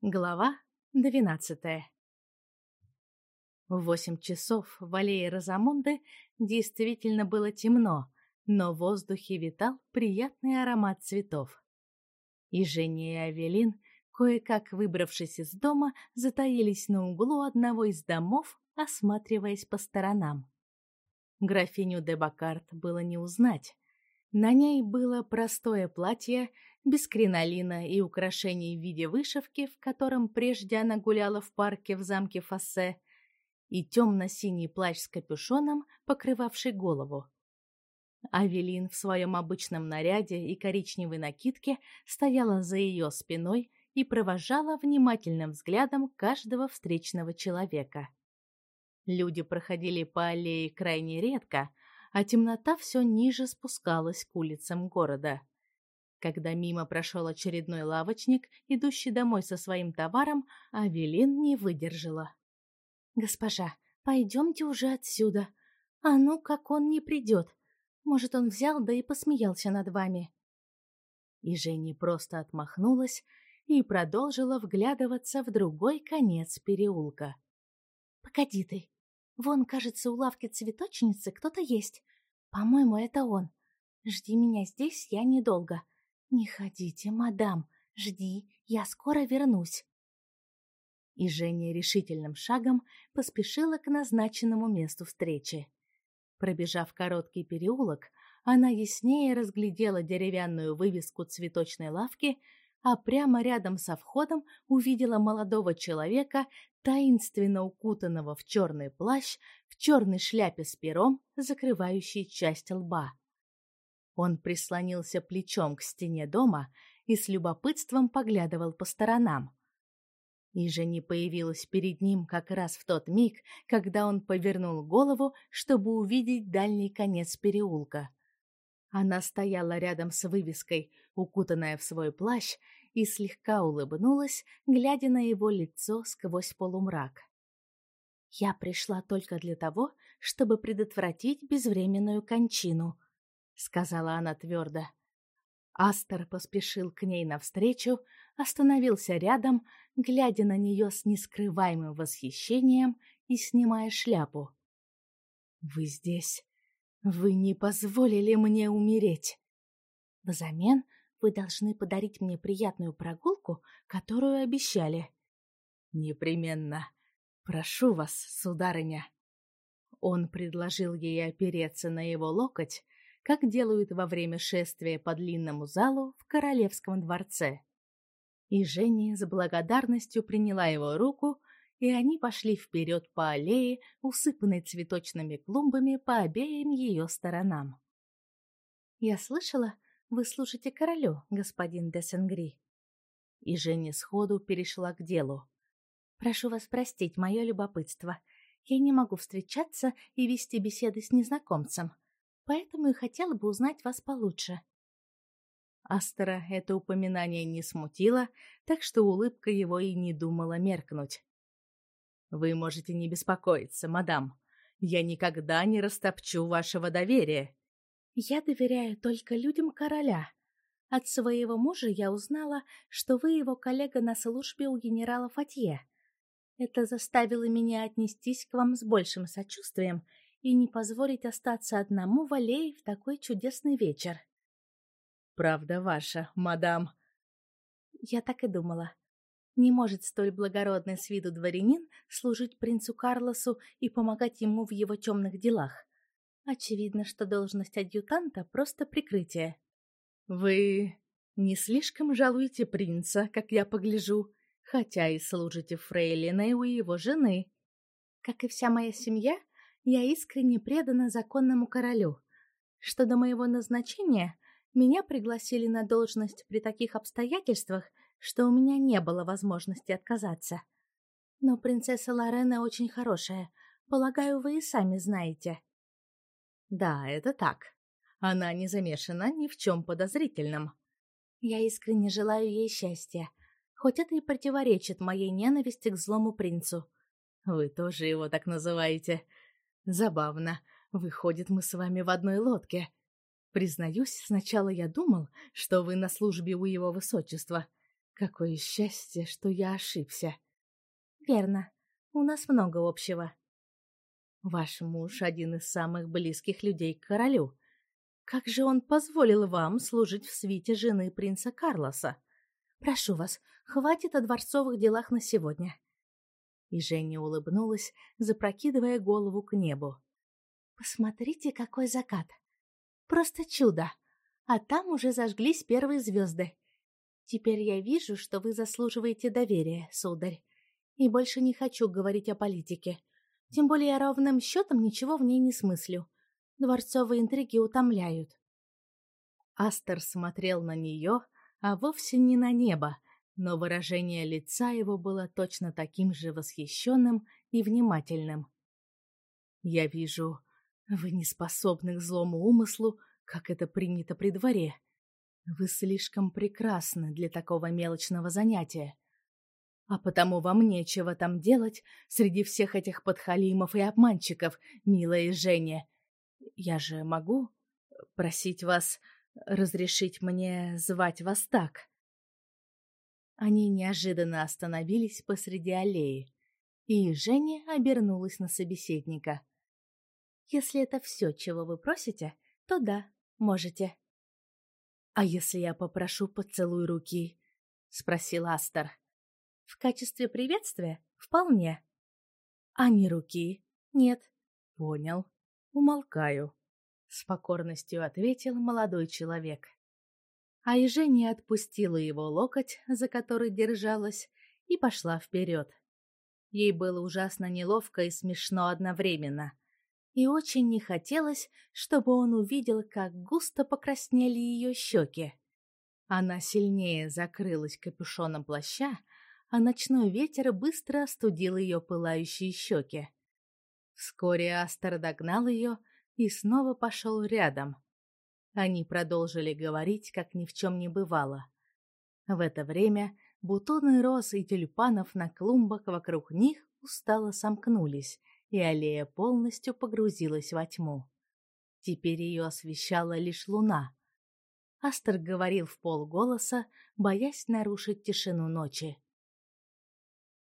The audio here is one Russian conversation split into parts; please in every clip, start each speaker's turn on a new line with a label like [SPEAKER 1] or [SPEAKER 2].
[SPEAKER 1] Глава двенадцатая В восемь часов в аллее Розамунды действительно было темно, но в воздухе витал приятный аромат цветов. И Женя и Авелин, кое-как выбравшись из дома, затаились на углу одного из домов, осматриваясь по сторонам. Графиню де Бакарт было не узнать. На ней было простое платье, без кринолина и украшений в виде вышивки, в котором прежде она гуляла в парке в замке Фассе, и темно-синий плащ с капюшоном, покрывавший голову. Авелин в своем обычном наряде и коричневой накидке стояла за ее спиной и провожала внимательным взглядом каждого встречного человека. Люди проходили по аллее крайне редко, а темнота все ниже спускалась к улицам города. Когда мимо прошел очередной лавочник, идущий домой со своим товаром, Авелин не выдержала. «Госпожа, пойдемте уже отсюда. А ну, как он не придет. Может, он взял, да и посмеялся над вами». И Женя просто отмахнулась и продолжила вглядываться в другой конец переулка. «Погоди ты. Вон, кажется, у лавки цветочницы кто-то есть. По-моему, это он. Жди меня здесь, я недолго. «Не ходите, мадам, жди, я скоро вернусь». И Женя решительным шагом поспешила к назначенному месту встречи. Пробежав короткий переулок, она яснее разглядела деревянную вывеску цветочной лавки, а прямо рядом со входом увидела молодого человека, таинственно укутанного в черный плащ, в черной шляпе с пером, закрывающей часть лба. Он прислонился плечом к стене дома и с любопытством поглядывал по сторонам. И не появилась перед ним как раз в тот миг, когда он повернул голову, чтобы увидеть дальний конец переулка. Она стояла рядом с вывеской, укутанная в свой плащ, и слегка улыбнулась, глядя на его лицо сквозь полумрак. «Я пришла только для того, чтобы предотвратить безвременную кончину», сказала она твердо. Астер поспешил к ней навстречу, остановился рядом, глядя на нее с нескрываемым восхищением и снимая шляпу. «Вы здесь. Вы не позволили мне умереть. Взамен вы должны подарить мне приятную прогулку, которую обещали». «Непременно. Прошу вас, сударыня». Он предложил ей опереться на его локоть, как делают во время шествия по длинному залу в королевском дворце. И Женя с благодарностью приняла его руку, и они пошли вперед по аллее, усыпанной цветочными клумбами по обеим ее сторонам. «Я слышала, вы служите королю, господин де Сенгри». И Женя сходу перешла к делу. «Прошу вас простить мое любопытство. Я не могу встречаться и вести беседы с незнакомцем поэтому и хотела бы узнать вас получше». Астера это упоминание не смутило, так что улыбка его и не думала меркнуть. «Вы можете не беспокоиться, мадам. Я никогда не растопчу вашего доверия». «Я доверяю только людям короля. От своего мужа я узнала, что вы его коллега на службе у генерала Фатье. Это заставило меня отнестись к вам с большим сочувствием и не позволить остаться одному в аллее в такой чудесный вечер.
[SPEAKER 2] Правда ваша, мадам.
[SPEAKER 1] Я так и думала. Не может столь благородный с виду дворянин служить принцу Карлосу и помогать ему в его темных делах. Очевидно, что должность адъютанта — просто прикрытие.
[SPEAKER 2] Вы не слишком жалуете принца, как я погляжу, хотя и служите фрейлиной у его жены.
[SPEAKER 1] Как и вся моя семья, я искренне предана законному королю. Что до моего назначения, меня пригласили на должность при таких обстоятельствах, что у меня не было возможности отказаться. Но принцесса Лорена очень хорошая. Полагаю, вы и сами знаете.
[SPEAKER 2] Да, это так. Она не замешана ни в чем подозрительном.
[SPEAKER 1] Я искренне желаю ей счастья, хоть это и противоречит моей ненависти к злому принцу.
[SPEAKER 2] Вы тоже его так называете. Забавно. Выходит, мы с вами в одной лодке. Признаюсь, сначала я думал, что вы на службе у его высочества. Какое счастье, что я ошибся.
[SPEAKER 1] Верно. У нас много общего.
[SPEAKER 2] Ваш муж один из самых близких людей к королю. Как же он позволил вам служить в свите жены принца Карлоса?
[SPEAKER 1] Прошу вас, хватит о дворцовых делах на сегодня.
[SPEAKER 2] И Женя улыбнулась, запрокидывая голову к небу.
[SPEAKER 1] Посмотрите, какой закат. Просто чудо. А там уже зажглись первые звезды. Теперь я вижу, что вы заслуживаете доверия, сударь. И больше не хочу говорить о политике. Тем более я ровным счетом ничего в ней не смыслю. Дворцовые интриги утомляют.
[SPEAKER 2] Астер смотрел на нее, а вовсе не на небо, но выражение лица его было точно таким же восхищенным и внимательным. «Я вижу, вы не способны к злому умыслу, как это принято при дворе. Вы слишком прекрасны для такого мелочного занятия. А потому вам нечего там делать среди всех этих подхалимов и обманщиков, милая Женя. Я же могу просить вас разрешить мне звать вас так?» Они неожиданно остановились посреди аллеи, и Женя обернулась на собеседника.
[SPEAKER 1] «Если это все, чего вы просите, то да, можете».
[SPEAKER 2] «А если я попрошу поцелуй руки?» — спросил Астер.
[SPEAKER 1] «В качестве приветствия? Вполне».
[SPEAKER 2] «А не руки?»
[SPEAKER 1] «Нет».
[SPEAKER 2] «Понял. Умолкаю», — с покорностью ответил молодой человек а Ежения отпустила его локоть, за который держалась, и пошла вперед. Ей было ужасно неловко и смешно одновременно. И очень не хотелось, чтобы он увидел, как густо покраснели ее щеки. Она сильнее закрылась капюшоном плаща, а ночной ветер быстро остудил ее пылающие щеки. Вскоре Астер догнал ее и снова пошел рядом — они продолжили говорить, как ни в чем не бывало. В это время бутоны роз и тюльпанов на клумбах вокруг них устало сомкнулись, и аллея полностью погрузилась во тьму. Теперь ее освещала лишь луна. Астер говорил в полголоса, боясь нарушить тишину ночи.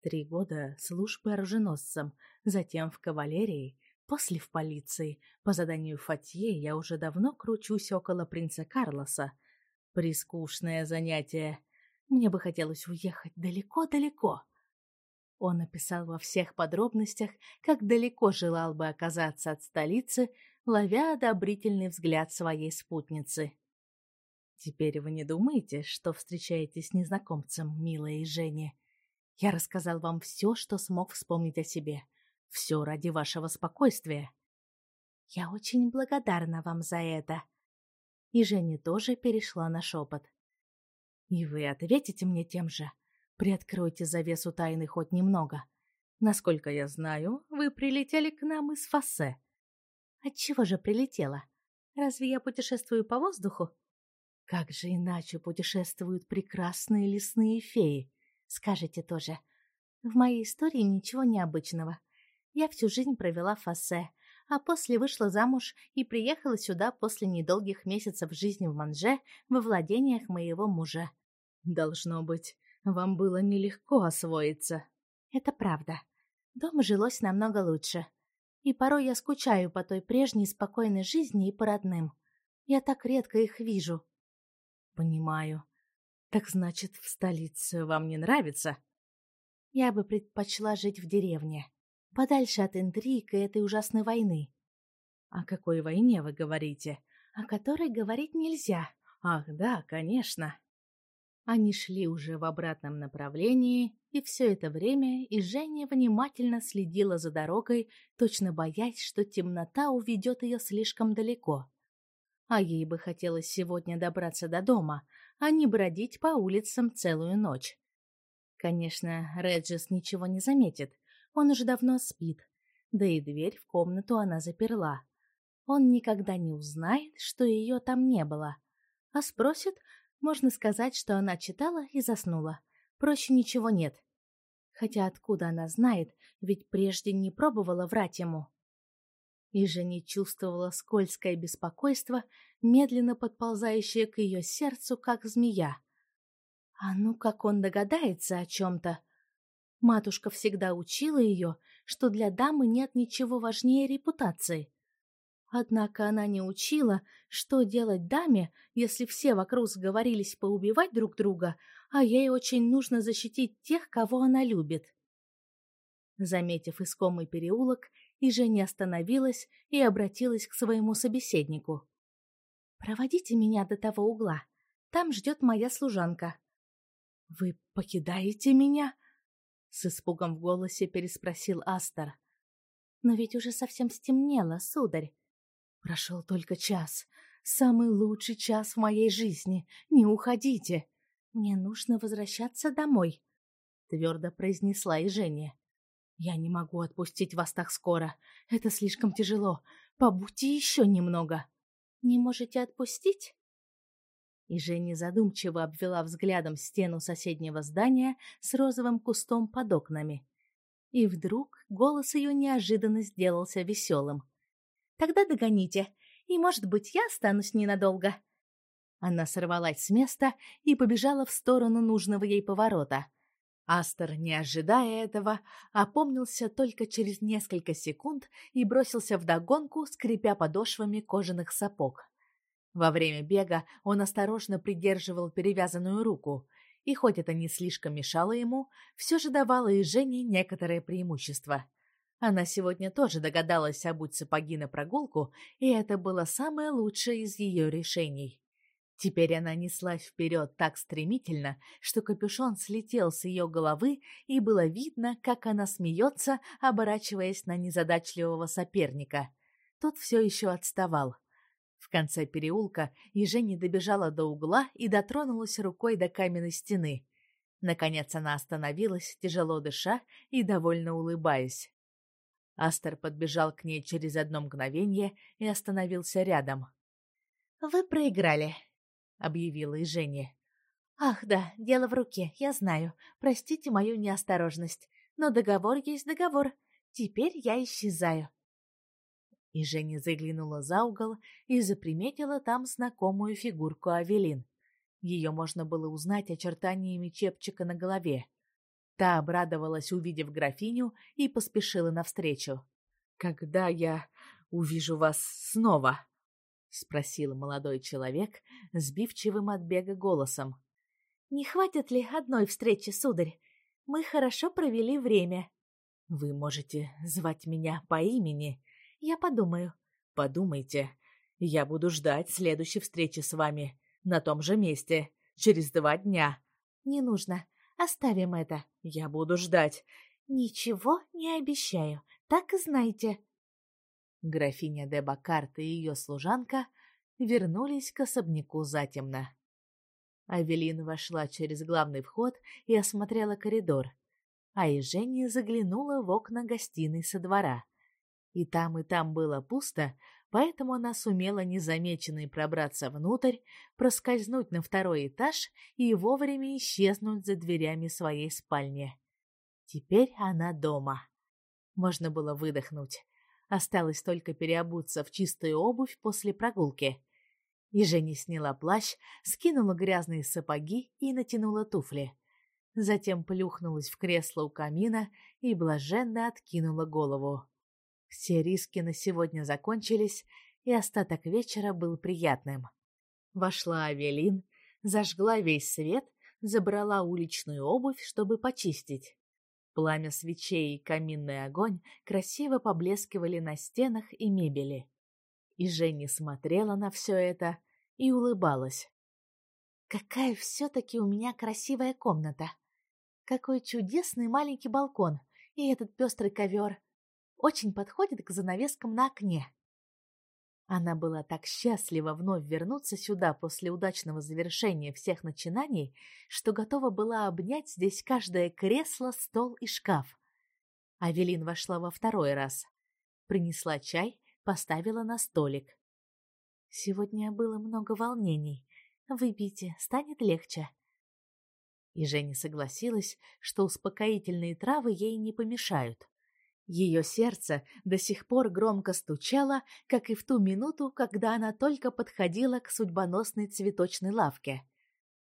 [SPEAKER 2] Три года службы оруженосцем, затем в кавалерии, После в полиции. По заданию Фатье я уже давно кручусь около принца Карлоса. Прискучное занятие. Мне бы хотелось уехать далеко-далеко. Он описал во всех подробностях, как далеко желал бы оказаться от столицы, ловя одобрительный взгляд своей спутницы. Теперь вы не думаете, что встречаетесь с незнакомцем, милая Женя? Я рассказал вам все, что смог вспомнить о себе. Все ради вашего спокойствия.
[SPEAKER 1] Я очень благодарна вам за это. И Женя тоже перешла на шепот.
[SPEAKER 2] И вы ответите мне тем же. Приоткройте завесу тайны хоть немного. Насколько я знаю, вы прилетели к нам из Фассе.
[SPEAKER 1] Отчего же прилетела? Разве я путешествую по воздуху?
[SPEAKER 2] Как же иначе путешествуют прекрасные лесные феи?
[SPEAKER 1] Скажите тоже. В моей истории ничего необычного. Я всю жизнь провела в Фассе, а после вышла замуж и приехала сюда после недолгих месяцев жизни в Манже во владениях моего мужа.
[SPEAKER 2] Должно быть, вам было нелегко освоиться.
[SPEAKER 1] Это правда. Дома жилось намного лучше. И порой я скучаю по той прежней спокойной жизни и по родным. Я так редко их вижу.
[SPEAKER 2] Понимаю. Так значит, в столице вам не нравится?
[SPEAKER 1] Я бы предпочла жить в деревне подальше от интриг и этой ужасной войны.
[SPEAKER 2] О какой войне вы говорите?
[SPEAKER 1] О которой говорить нельзя.
[SPEAKER 2] Ах, да, конечно. Они шли уже в обратном направлении, и все это время и Женя внимательно следила за дорогой, точно боясь, что темнота уведет ее слишком далеко. А ей бы хотелось сегодня добраться до дома, а не бродить по улицам целую ночь. Конечно, Реджис ничего не заметит, он уже давно спит, да и дверь в комнату она заперла. Он никогда не узнает, что ее там не было. А спросит, можно сказать, что она читала и заснула. Проще ничего нет. Хотя откуда она знает, ведь прежде не пробовала врать ему. И же не чувствовала скользкое беспокойство, медленно подползающее к ее сердцу, как змея.
[SPEAKER 1] А ну, как он догадается о чем-то? Матушка всегда учила ее, что для дамы нет ничего важнее репутации. Однако она не учила, что делать даме, если все вокруг сговорились поубивать друг друга, а ей очень нужно защитить тех, кого она любит. Заметив искомый переулок, и Женя остановилась и обратилась к своему собеседнику. «Проводите меня до того угла. Там ждет моя служанка». «Вы покидаете меня?» С испугом в голосе переспросил Астер. «Но ведь уже совсем стемнело, сударь». «Прошел только час. Самый лучший час в моей жизни. Не уходите. Мне нужно возвращаться домой», — твердо произнесла и Женя. «Я не могу отпустить вас так скоро. Это слишком тяжело. Побудьте еще немного». «Не можете отпустить?» И Женя задумчиво обвела взглядом стену соседнего здания с розовым кустом под окнами. И вдруг голос ее неожиданно сделался веселым. «Тогда догоните, и, может быть, я останусь ненадолго». Она сорвалась с места и побежала в сторону нужного ей поворота. Астер, не ожидая этого, опомнился только через несколько секунд и бросился вдогонку, скрипя подошвами кожаных сапог. Во время бега он осторожно придерживал перевязанную руку, и хоть это не слишком мешало ему, все же давало и Жене некоторое преимущество. Она сегодня тоже догадалась обуть сапоги на прогулку, и это было самое лучшее из ее решений. Теперь она неслась вперед так стремительно, что капюшон слетел с ее головы, и было видно, как она смеется, оборачиваясь на незадачливого соперника. Тот все еще отставал. В конце переулка Еженя добежала до угла и дотронулась рукой до каменной стены. Наконец она остановилась, тяжело дыша и довольно улыбаясь. Астер подбежал к ней через одно мгновение и остановился рядом. «Вы проиграли», — объявила и Женя. «Ах, да, дело в руке, я знаю. Простите мою неосторожность. Но договор есть договор. Теперь я исчезаю». И Женя заглянула за угол и заприметила там знакомую фигурку Авелин. Ее можно было узнать очертаниями чепчика на голове. Та обрадовалась, увидев графиню, и поспешила навстречу. «Когда я увижу вас снова?» — спросил молодой человек сбивчивым от бега голосом. «Не хватит ли одной встречи, сударь? Мы хорошо провели время». «Вы можете звать меня по имени?» «Я подумаю». «Подумайте. Я буду ждать следующей встречи с вами на том же месте через два дня». «Не нужно. Оставим это. Я буду ждать». «Ничего не обещаю. Так и знайте». Графиня де Бакарт и ее служанка вернулись к особняку затемно. Авелин вошла через главный вход и осмотрела коридор, а Ежения заглянула в окна гостиной со двора. И там, и там было пусто, поэтому она сумела незамеченной пробраться внутрь, проскользнуть на второй этаж и вовремя исчезнуть за дверями своей спальни. Теперь она дома. Можно было выдохнуть. Осталось только переобуться в чистую обувь после прогулки. И Женя сняла плащ, скинула грязные сапоги и натянула туфли. Затем плюхнулась в кресло у камина и блаженно откинула голову. Все риски на сегодня закончились, и остаток вечера был приятным. Вошла Авелин, зажгла весь свет, забрала уличную обувь, чтобы почистить. Пламя свечей и каминный огонь красиво поблескивали на стенах и мебели. И Женя смотрела на все это и улыбалась. «Какая все-таки у меня красивая комната! Какой чудесный маленький балкон и этот пестрый ковер! Очень подходит к занавескам на окне!» Она была так счастлива вновь вернуться сюда после удачного завершения всех начинаний, что готова была обнять здесь каждое кресло, стол и шкаф. Авелин вошла во второй раз. Принесла чай, поставила на столик. «Сегодня было много волнений. Выпейте, станет легче». И Женя согласилась, что успокоительные травы ей не помешают. Ее сердце до сих пор громко стучало, как и в ту минуту, когда она только подходила к судьбоносной цветочной лавке.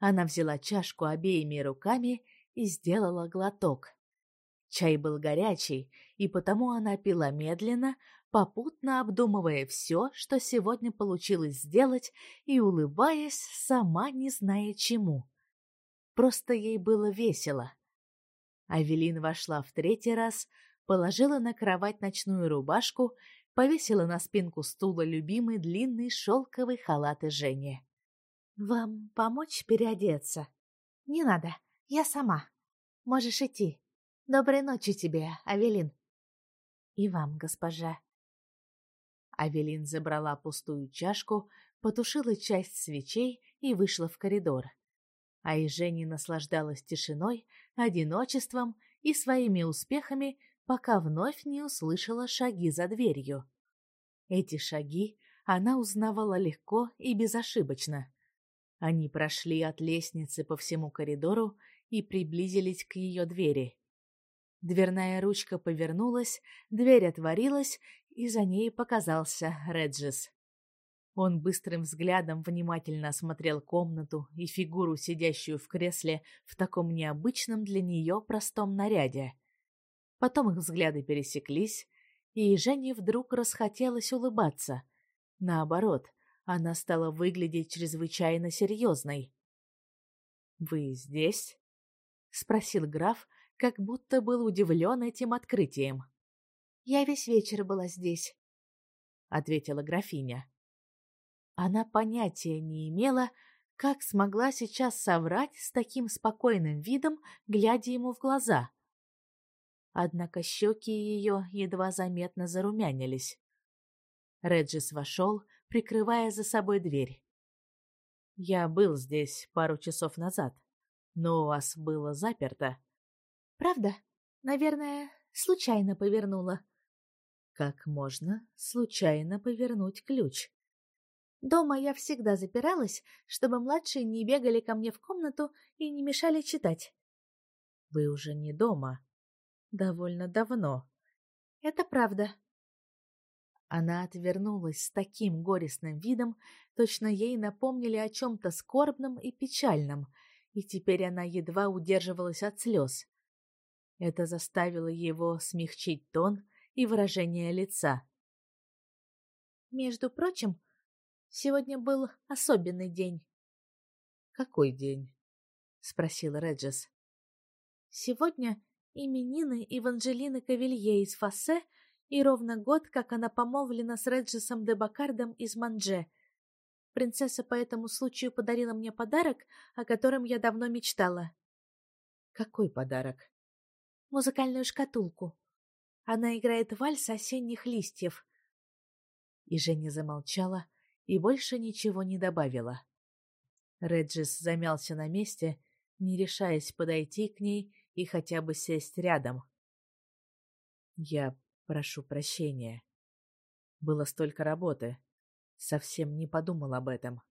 [SPEAKER 2] Она взяла чашку обеими руками и сделала глоток. Чай был горячий, и потому она пила медленно, попутно обдумывая все, что сегодня получилось сделать, и улыбаясь, сама не зная чему. Просто ей было весело. Авелин вошла в третий раз, положила на кровать ночную рубашку, повесила на спинку стула любимый длинный шелковый халат и Жени. «Вам помочь переодеться?» «Не надо, я сама. Можешь идти. Доброй ночи тебе, Авелин». «И вам, госпожа». Авелин забрала пустую чашку, потушила часть свечей и вышла в коридор. А и наслаждалась тишиной, одиночеством и своими успехами, пока вновь не услышала шаги за дверью. Эти шаги она узнавала легко и безошибочно. Они прошли от лестницы по всему коридору и приблизились к ее двери. Дверная ручка повернулась, дверь отворилась, и за ней показался Реджис. Он быстрым взглядом внимательно осмотрел комнату и фигуру, сидящую в кресле в таком необычном для нее простом наряде. Потом их взгляды пересеклись, и Жене вдруг расхотелось улыбаться. Наоборот, она стала выглядеть чрезвычайно серьезной. «Вы здесь?» — спросил граф, как будто был удивлен этим открытием. «Я весь вечер была здесь», — ответила графиня. Она понятия не имела, как смогла сейчас соврать с таким спокойным видом, глядя ему в глаза. Однако щеки ее едва заметно зарумянились. Реджис вошел, прикрывая за собой дверь. «Я был здесь пару часов назад, но у вас было заперто». «Правда? Наверное, случайно повернула». «Как можно случайно повернуть ключ?» Дома я всегда запиралась, чтобы младшие не бегали ко мне в комнату и не мешали читать. Вы уже не дома. Довольно давно. Это правда. Она отвернулась с таким горестным видом, точно ей напомнили о чем-то скорбном и печальном, и теперь она едва удерживалась от слез. Это заставило его смягчить тон и выражение лица. Между прочим, Сегодня был особенный день. Какой день? спросил Реджес. Сегодня именины Эванжелины Кавилье из Фассе и ровно год, как она помолвлена с Реджесом де Бакардом из Манже. Принцесса по этому случаю подарила мне подарок, о котором я давно мечтала. Какой подарок? Музыкальную шкатулку. Она играет вальс осенних листьев. И Женя замолчала, и больше ничего не добавила. Реджис замялся на месте, не решаясь подойти к ней и хотя бы сесть рядом. «Я прошу прощения. Было столько работы. Совсем не подумал об этом».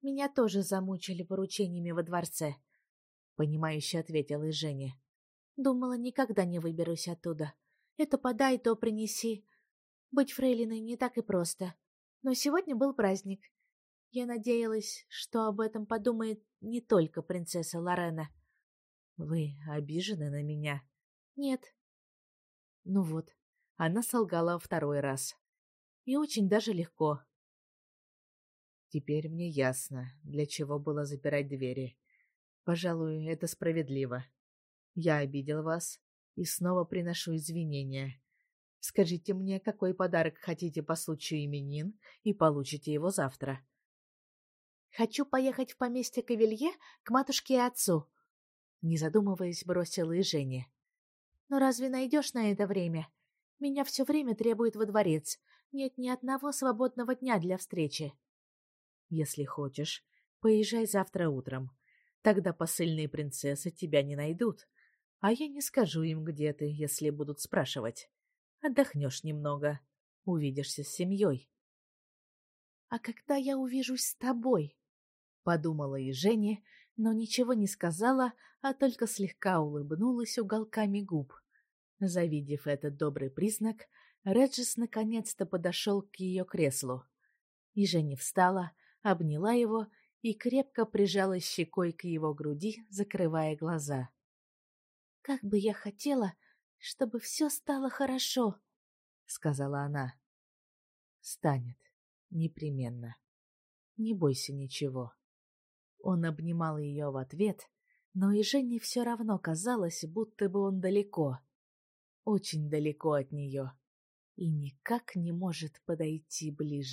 [SPEAKER 2] «Меня тоже замучили поручениями во дворце», — понимающе ответила и Женя. «Думала, никогда не выберусь оттуда. Это подай, то принеси. Быть фрейлиной не так и просто. Но сегодня был праздник. Я надеялась, что об этом подумает не только принцесса Лорена. Вы обижены на меня? Нет. Ну вот, она солгала второй раз. И очень даже легко. Теперь мне ясно, для чего было запирать двери. Пожалуй, это справедливо. Я обидел вас и снова приношу извинения. Скажите мне, какой подарок хотите по случаю именин, и получите его завтра. Хочу поехать в поместье Кавилье к матушке и отцу. Не задумываясь, бросила и Женя. Но разве найдешь на это время? Меня все время требует во дворец. Нет ни одного свободного дня для встречи. Если хочешь, поезжай завтра утром. Тогда посыльные принцессы тебя не найдут. А я не скажу им, где ты, если будут спрашивать. Отдохнешь немного, увидишься с семьей. — А когда я увижусь с тобой? — подумала и Женя, но ничего не сказала, а только слегка улыбнулась уголками губ. Завидев этот добрый признак, Реджис наконец-то подошел к ее креслу. И Женя встала, обняла его
[SPEAKER 1] и крепко прижалась щекой к его груди, закрывая глаза.
[SPEAKER 2] «Как бы я хотела, чтобы все стало хорошо», — сказала она.
[SPEAKER 1] «Станет. Непременно. Не бойся ничего». Он обнимал ее в ответ, но и Жене все равно казалось, будто бы он далеко, очень далеко от нее, и никак не может подойти ближе.